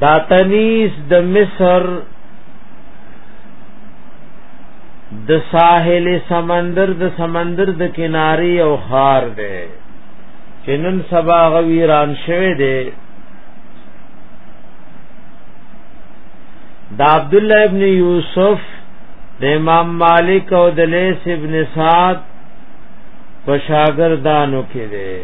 دا تنیس د مصر د ساحل سمندر د سمندر د کناری او خار دی چې نن سبا غویران شوه دی دا عبد الله ابن یوسف د امام مالک او د لیث ابن سعد په شاګردانو کې دی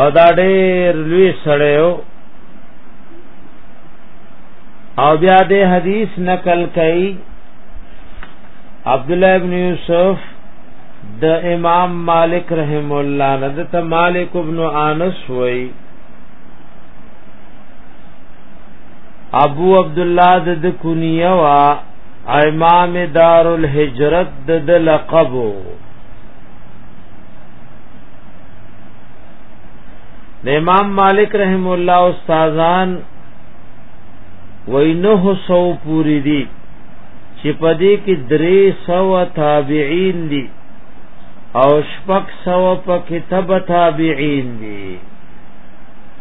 او دا ډېر لوی سړی او او بیا د حدیث نقل کړي عبد الله ابن یوسف د امام مالک رحم الله نه د مالک ابن انس وای ابو عبد الله د کنیه وا امام دار الهجرت د لقب د امام مالک رحم الله استادان وینه سو پوری دی چې پدې کې درې سو تابعین دي او شپږ سو په کتاب تابعین دي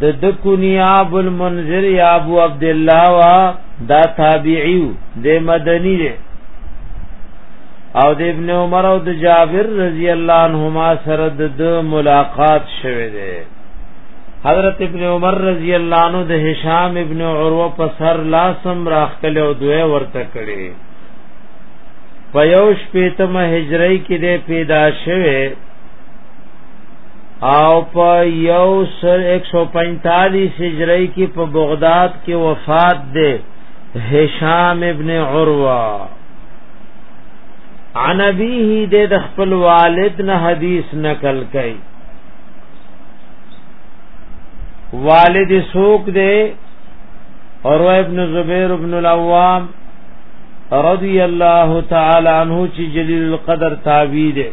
د د کنیا ابو المنذر یا ابو عبد الله وا دا تابعی د مدنی دی او د ابن عمر او د جابر رضی الله عنهما سره د ملاقات شوه دی حضرت ابن عمر رضی الله عنه د هشام ابن عروه په سر لاسم راخل او دوه ورته کړي په یو شپېتمه هجری کې د پیدا شوه او په یو سر 145 هجری کې په بغداد کې وفات ده هشام ابن عروه عن ابيه د خپل والد نه حدیث نقل کړي والد سوق دے اور ابن زبیر ابن العوام رضی اللہ تعالی عنہ چی جلیل القدر تابعی دے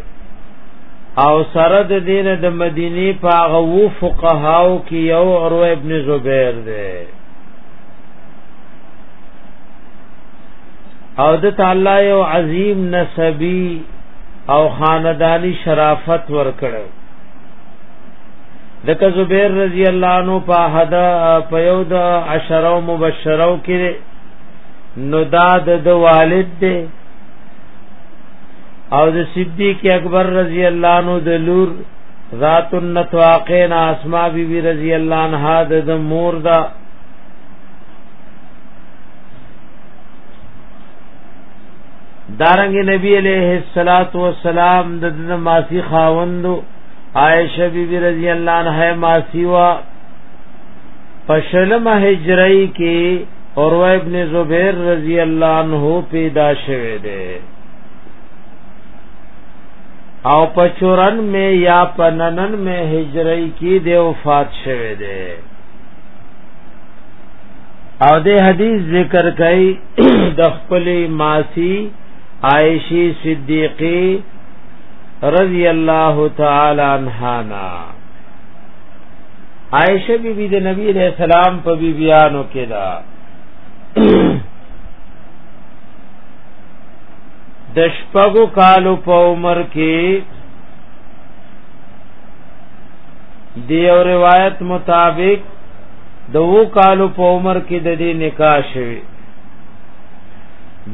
او سره د دین د مدینه په غو فقهاو کې یو عروه ابن زبیر دی او د تعالی یو عظیم نسبی او خاندانی شرافت ورکړو دک زبیر رضی الله عنه په حد په یو د عشرو مبشرو کې نو دا د والد دی او د صدیق اکبر رضی الله عنه د لور ذات النطاقین اسماء بی بی رضی الله عنها د مور دا دارنګ نبی علیہ الصلات والسلام د دنه ماسی خاوندو عائشہ بی بی رضی اللہ عنہا ماسی وا پشلم هجری کې اور ابن زبیر رضی الله عنه پیدا شوه دی او پچورن میں یا پننن میں ہجری کی دے وفات شوه دی او دے حدیث ذکر کئی د خپل ماسی عائشی صدیقی رضی اللہ تعالی عنہانا عائشه بی بی د نبی علیہ السلام په بی بیانو کې دا د شپږو کالو په عمر کې دی او روایت مطابق د وو کالو په عمر کې د دې نکاح شوه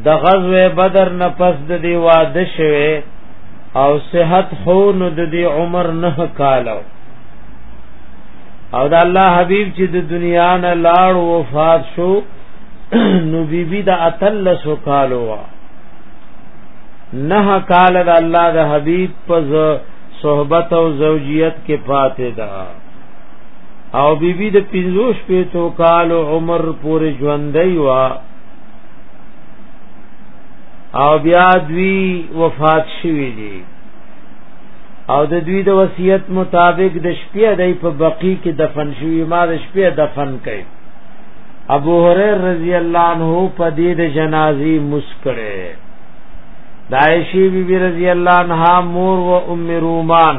د غزوه بدر نه پس د دې واده شوه او صحت خو نو د دې عمر نه کالو او دا الله حبیب چې د دنیا نه لاړ وفات شو نو بی بی د اتلس کالو وا نه کال د الله د حبیب په صحبت او زوجیت کې پاتې ده او بی بی د پنځوش په تو کال عمر پورې ژوندۍ وا او بیا دوی وفات شوی دی او د دوی د وصیت مطابق د شپې د په بقی کې دفن شوی ما د شپې دفن کړي ابو هريره رضی الله عنه په دې د جنازي مسکره د عائشې بی بی رضی الله عنها مور و ام رومان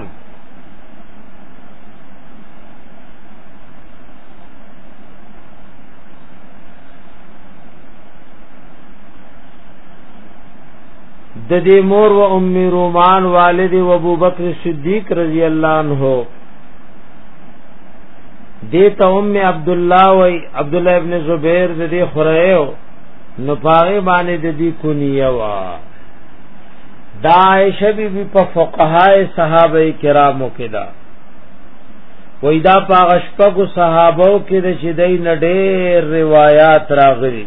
د دې مور و ام رومان والد و ابو بکر صدیق رضی الله عنه دیتا ام عبد الله و عبد الله ابن زبیر د دې خړایو نو پاره باندې د دې کونیه وا دا عائشہ بی بی په فقهای صحابه کرامو کې دا وېدا پاغشپغو صحابو کې د شیدای نډې روایت راغلي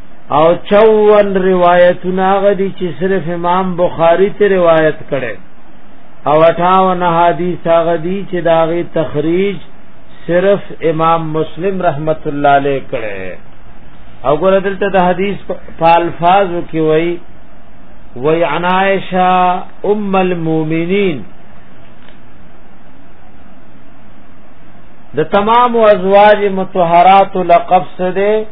او 54 روایتونه غدي چې صرف امام بخاری ته روایت کړي او 58 حدیث غدي چې داغي تخریج صرف امام مسلم رحمت الله علیه کړي او ګور دلته د حدیث په الفاظو کې وایي وی عن عائشہ ام المومنین د تمام ازواج متطهرات لقب سره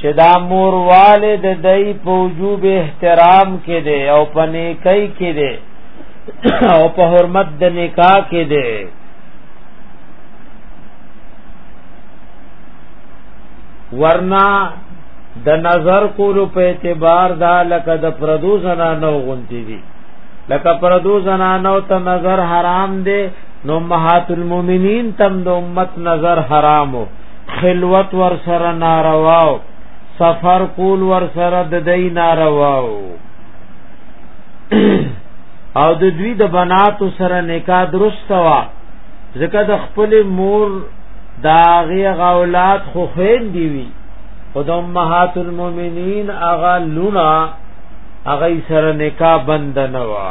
چې دا مور والد دای په وجوب احترام کې دی او په نیکۍ کې دی او په حرمت د نکاح کې دی ورنا د نظر کولو په اعتبار دا لکه د پردو زنانو غونتی دي لکه پردو زنانو ته نظر حرام دی نو مهات المؤمنین تم د امت نظر حرامو خلوت ور سره نارواو سفر کول ور سره د دې نارواو او د دوی د بنات سره نکاح درست وا ځکه د خپل مور داغه غولات خو خین دی وی او د امهات المؤمنین اغا لونا اغه سره نکاح بند نه وا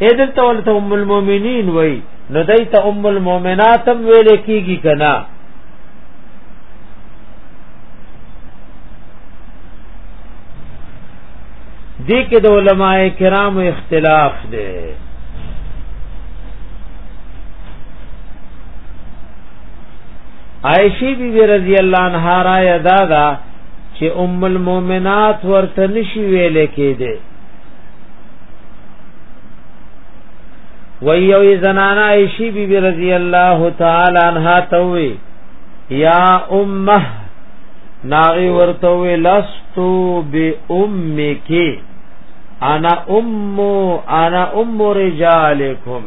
اې دلته ولته ام المؤمنین وای نو دیت ام المؤمنات هم ویل کیږي کنا دې کې د علماء کرامو اختلاف دی عائشی بی بی رضی اللہ عنہا را یدا دا چې ام المؤمنات ورته نشي ویل کېده ویو زنانا عائشی بی بی رضی اللہ تعالی عنہ توی یا امه ناغي ورته وی لستو بی امکی انا ام انا ام رجالکم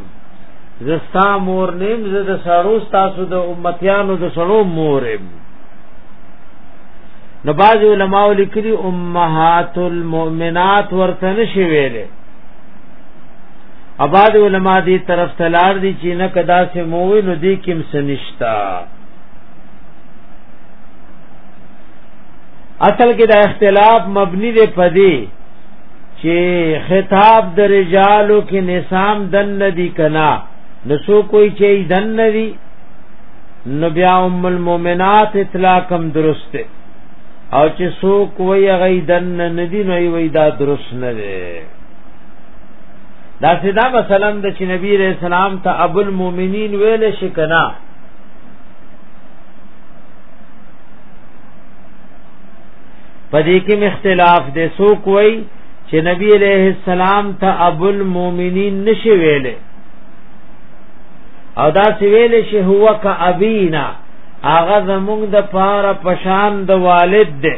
زستا مور نیم زد سړو تاسو د امتیانو د سړو مورم نو باز علماء لیکلي امهات المؤمنات ورته نشي ویلې اباد علما دی طرف تلار دی چې نه کدا سه مووی نو دی کیم سنشتا اصل کې دا اختلاف مبني دی پدی چې خطاب د رجالو کې نسام دن ندی کنا نسو کوئی چې دن ندی نو بیا ام المؤمنات اطلاقم درسته او چې سو کوئی غی دن ندی نو وی دا درست نه دی دا سیدا مثلا د چې نبی رسول سلام ته ابو المؤمنین ویل شي کنا پدې کې مختلاف دي سو کوئی چې نبی علیہ السلام ته ابو المؤمنین نشي ویلې او دا سی ویل شي هو ک ابینا اغه زمونږ د پاره پشان د والد دی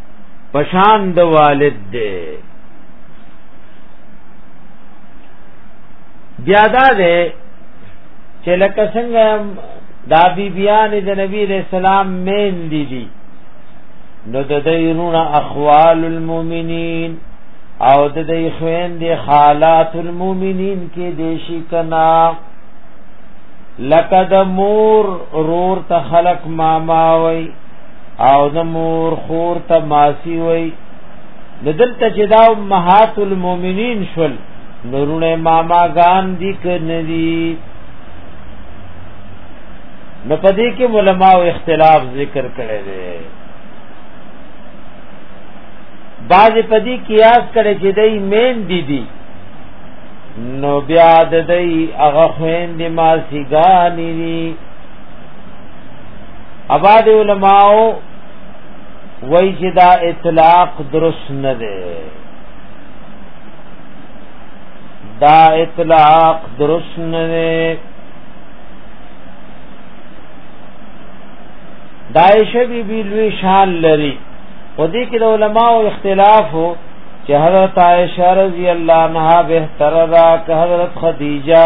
پشان د والد دی بیا دا دی چې لکه څنګه دا بی بیان د نبی علیہ السلام مین دی دی نو د دینون اخوال المؤمنین او د دې خوین دی حالات المؤمنین کې دیشی کنا لکه د مور رور ته خلق ماما وای او زمور خور ته ماسی وای د دلته چې دا امهات المؤمنین شول نورونه ماما ګان دي کندي نو پدې کې علماء اختلاف ذکر کړي دي بعض پدی قیاس کړي چې دای مین دي دي نو بیا د دای هغه خويندې ما سیګانی دي اباد علماو وای چې دا اطلاق درست نه دی دا اطلاق درست نه دی دایشه بی بی لوی شان لري و دې کې د علماو اختلاف هو چې حضرت عائشہ رضی الله عنها بهتر ده که حضرت خدیجه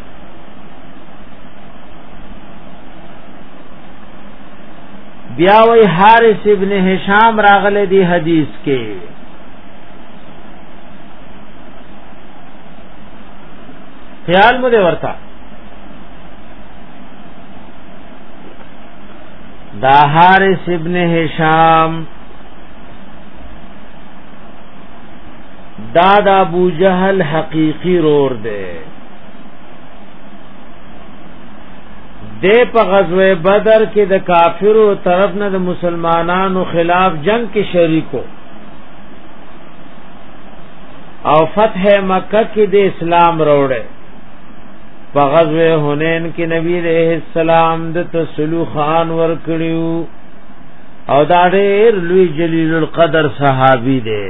بیا وی حارث ابن هشام راغله دی حدیث کې خیال مو دی ورته دا حارث ابن هشام دا د ابو جهل حقیقی رور دی د په غزوه بدر کې د کافرو طرف نه د مسلمانانو خلاف جنگ کې شریکو او فتح مکه کې د اسلام وروړي په غزوه حنین کې نبی عليه السلام د تسلو خان ور کړیو او دا ډېر لوی جلیل القدر صحابي دی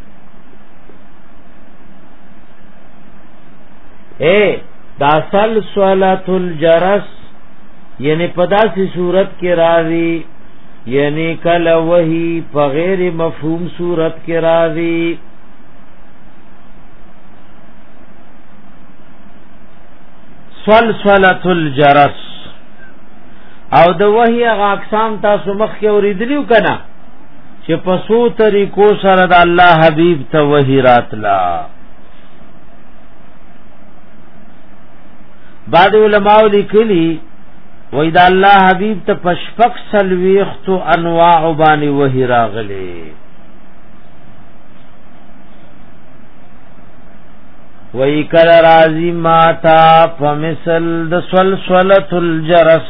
اے دا سلسلۃ الجرس یعنی پداسي صورت کې راوي یعنی کله وحی په غیر مفهوم صورت کې راوي سلسلۃ الجرس او د وحی غاکسام تاسو مخ کې اوریدلیو کنه چې په سو طریقو سره د الله حبیب ته وحی راتلا بعد علماء لیکلی وای دا الله حبیب ته پشپک سلويخت انواع باندې وحی راغلی وی کل رازی ماتا فمثل د سلسلت الجرس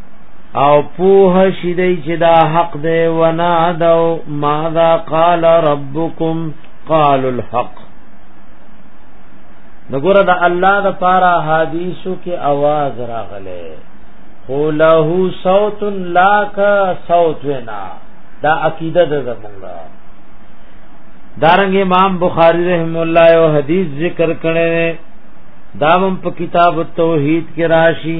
او پوه شي دی چې دا حق دی ونا دو ماذا قال ربکم قال الحق نګوره د الله د پاره حدیثو کې आवाज راغله خو له صوت لا کا صوت وینا دا عقیده ده زمونږه دارنګ امام بخاری رحم الله او حدیث ذکر کړي دا هم په کتاب التوحید کې راشي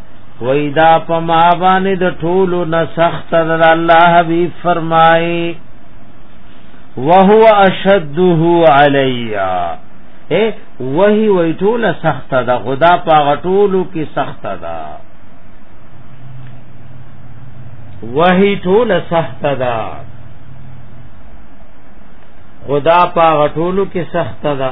وای دا په ما باندې د ټولو نه سخت د الله حبیب فرمایي وهو اشده علیا اے وਹੀ وای ټول سخت ده خدا په غټولو کې سخت ده وਹੀ ټول سخت ده خدا په غټولو کې سخت ده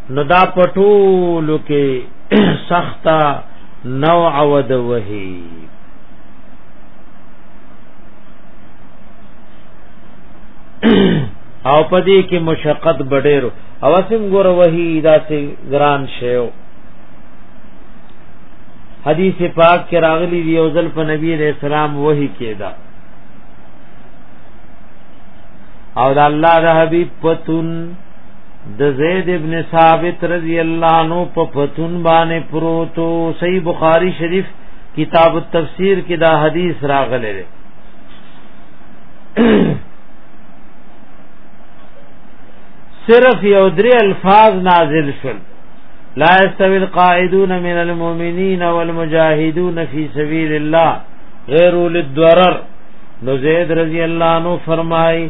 نو دا پټولو کې سخته نوع ود وهي او پدې کې مشقت بډېرو او سم ګور وهي دا سي ګران شیو حدیث پاک کې راغلي دی او ځل په نبی رسول سلام وਹੀ کېدا او د الله د حبيب پتون د زید ابن ثابت رضی الله عنه په پتون باندې پروتو صحیح بخاری شریف کتاب التفسیر کې دا حدیث راغلی دی صرف یو درې الفاظ نازل شول لا استوی القاعدون من المؤمنین والمجاهدون فی سبیل الله غیر للضرر نو زید رضی الله عنه فرمای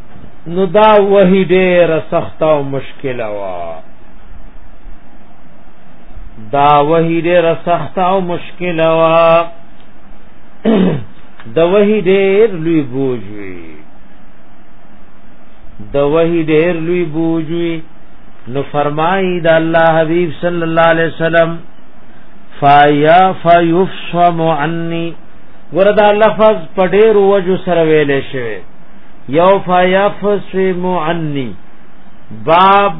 نو دا وحی ډیر سخت او مشکل وا دا وحی ډیر سخت او مشکل وا د وحی ډیر لوی بوج وی د وحی ډیر لوی بوج وی نو فرمایي د الله حبیب صلی الله علیه وسلم فایا فیفصم عنی وردا لفظ پډیر وجو سره ویلې شوی یو فیفسم عنی باب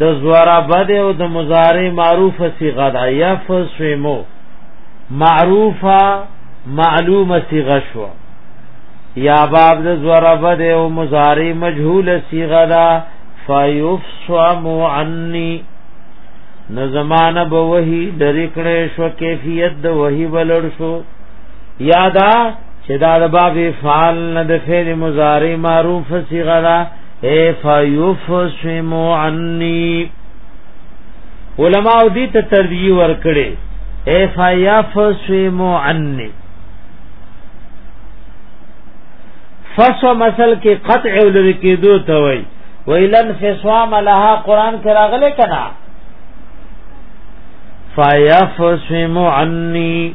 د ضرب د او د مضارع معروف صیغه ده یفسم معروفه معلومه صیغه شو یا باب د ضرب د او مضارع مجهول صیغه ده فیفسم عنی نو زمانہ به وحی لری کړې شو کیفیت د وحی بلړ شو یادا چې دا د باب فعل نه د فعل مضارع معروف صيغه ده اي فيفسم عني علماء دې ته ترجیح ورکړي اي فيفسم عني فسو مثل کې قطع ولري کېدو ته وای ویلن فسوام لها قران کې راغله کنا فيفسم عني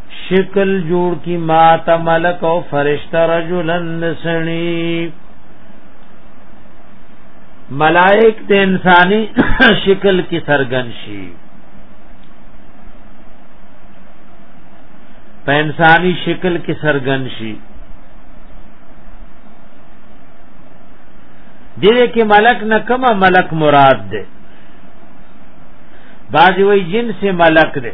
شکل جوړ کی ما ته ملک او فرشتہ رجلن سنی ملائک د انساني شکل کې سرګن شي په انساني شکل کې سرګن شي دې کې ملک نه کما ملک مراد ده بعضی وی جنس ملک ده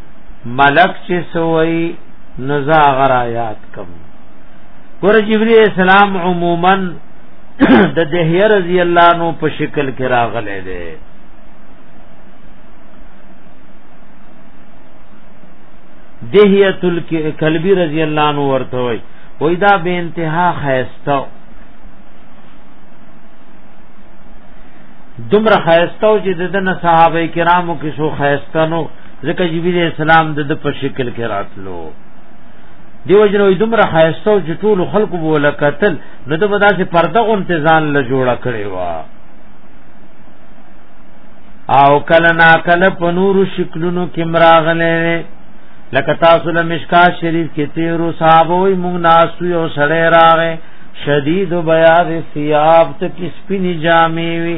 ملک چې سوئی نزا غر آیات کم ګور جبرئیل اسلام عموما د دهیه رضی الله نو په شکل کې راغله ده دهیه تل کلبی رضی الله نو ورته وای وای دا به انتها خیسته دومره خیسته چې د صحابه کرامو کې شو خیسته نو ځکه جبرئیل السلام د په شکل کې راتلو دیو جنو دومره خایسته او جټول خلکو بوله قتل نو د مداسه پرده غونته ځان له جوړه کړي وا او کله نا کله په نورو شکلونو کې مراغله لکه تاسو له مشکا شریف کې تیرو صاحب وي مونږ ناسو یو سړی راغې شدید بیاض ثياب ته کې سپینې جامې وي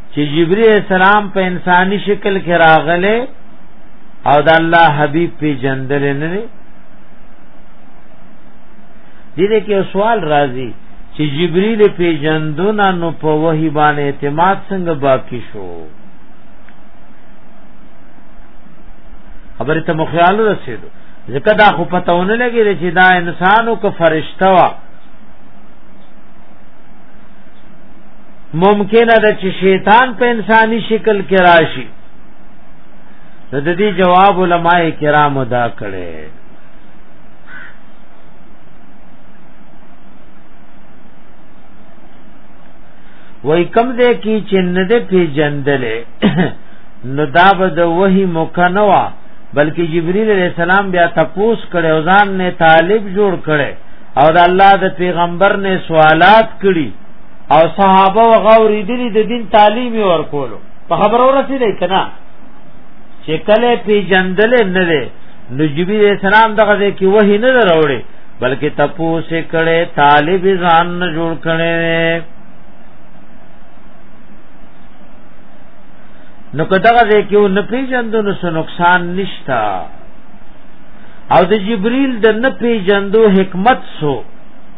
چې جبرئیل السلام په انساني شکل کې راغله او د الله حبیب په جندل نه نه دي دې کې سوال راځي چې جبرئیل په جندونه نو په وਹੀ باندې اعتماد څنګه باقی شو خبره ته مخیال رسیدو ځکه دا خو پتهونه لګی چې دا انسانو که فرشته وا ممکنه ده چې شیطان په انساني شکل کې راشي نو د دې جواب علما کرام ادا کړي وای کم دې کی چند دې پی جندلې نو دا بد وਹੀ مکنوا بلکې جبرئیل علیہ السلام بیا تپوس کړي او ځان نه طالب جوړ کړي او د الله د پیغمبر نه سوالات کړي او صحابه او غوري دي د دین تعلیم ورکولو په خبر اورسي دی کنا چې کله پی جندل نه دی نجبی اسلام دغه ځای کې وਹੀ نه دروړي بلکې تپو سه کړي طالب ځان نه جوړ کړي نو کداغه ځای کې نه پیژندو نو څه نقصان نشتا او د جبريل د نه پیژندو حکمت سو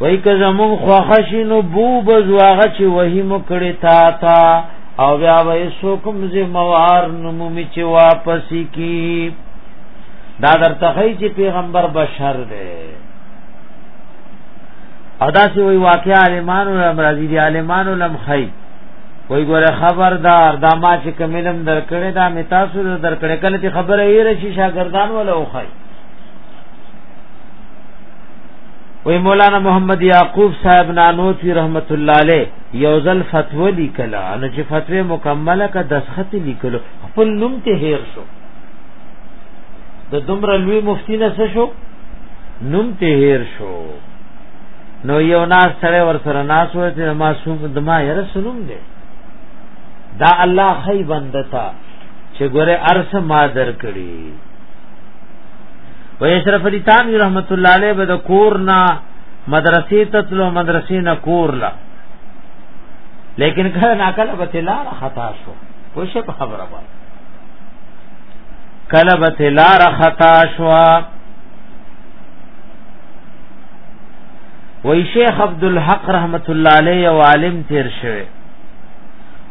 وای که زمون خوښینو بو بزواغه چې وਹੀ مکړه تا تا او بیا وای سو کوم زموار نمومي چې واپس کی دا در تخی چې پیغمبر بشر دی ادا سی وی واقع عالمانو لم رازی دی عالمانو لم خی وی ګوره خبردار دا ما چې کملم درکړې دا می تاسو درکړې کله چې خبره یې رشي شاګردان ولا وخی وی مولانا محمد یعقوب صاحب نانوتوی رحمت الله علیه یوزل فتوا لیکلا نو چې فتوا مکمله کا دسخط لیکلو خپل نوم ته هیر شو د دومره لوی مفتی نه څه شو نوم ته هیر شو نو یو ناس سره ور سره ناس و چې ما سوم د ما یې رسولم دی دا الله خی بندتا چې ګوره ارس ما در کړی و اشرف علی تانوی رحمت الله علیه به د کور نه مدرسې ته تلو مدرسې نه کور لا لیکن کله ناکله به تلار خطا شو خو شه په خبره وای کله به تلار خطا شو وای شیخ عبد الحق رحمت الله علیه او عالم تیر شوی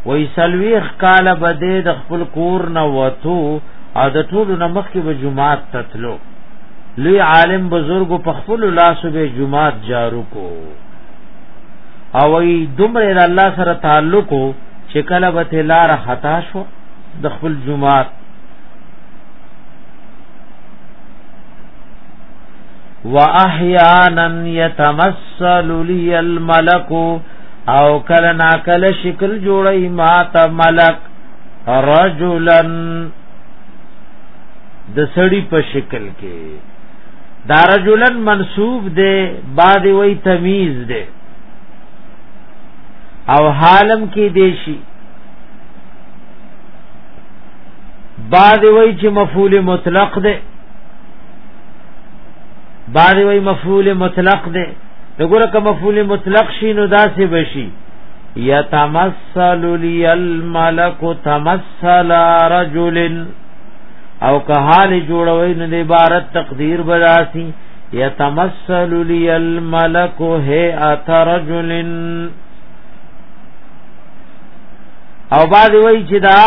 وای سلویخ کاله بده د خپل کور نه وته او د ټولو نه مخکې به جمعات ته تلو لوی عالم بزرګو په خپل لاسو به جمعات جارو کو او ای دومره د الله سره تعلق چې کله به ته لار خطا شو د خپل جمعات واحیانا یتمثل لی الملک او کله نا کله شکل جوړی ما ته ملک رجلا د سړی په شکل کې دا رجلا منصوب دی بعد وی تمیز دی او حالم کې دیشی بعد وی چې مفعول مطلق دی بعد وی مفعول مطلق دی دغه کوم مفعول مطلق شي نو داسې بشي یتمثل لی الملک تمثل رجل او که حال جوړوي نو د عبارت تقدیر براسي یتمثل لی الملک هیئت رجل او بعد وی چې دا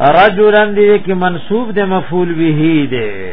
رجلن دې کې منصوب د مفعول به دی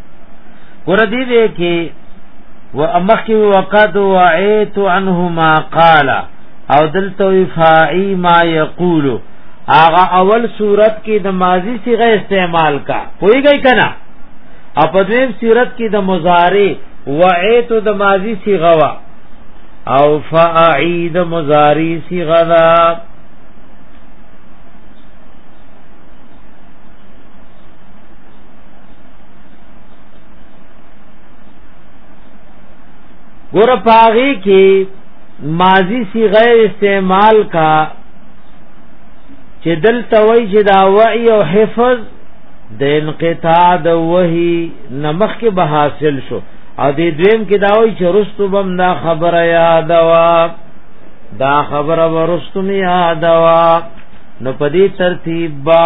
ګور دې دې کې و امخي وقد وعيت عنه ما قال او دلته فاعي ما يقول اغه اول صورت کې د ماضي صيغه استعمال کا کوئی گئی کنا او په دې صورت کې د مضارع وعيت د ماضي صيغه وا او فاعي د مضارع صيغه دا ګور پاغي کې ماضی صيغه استعمال کا چې دل توي چې دا وعي او حفظ د انقطاع د وحي نمخ کې به حاصل شو او دې دویم کې دا وایي چې رستو بم دا خبره یاد وا دا خبره ورستو می یاد وا نو په دې ترتیب با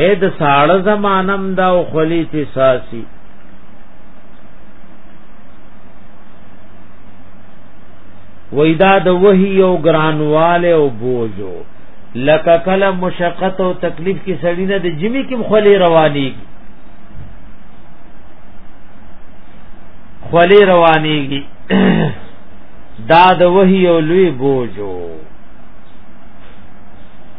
اې د ساړه زمانم دا او خلی تی ساسی وېدا د وਹੀ او ګرانواله او بوجو لکه کله مشقت او تکلیف کې سړی نه د جمی کې خلی رواني خلی روانيږي دا د وਹੀ او لوی بوجو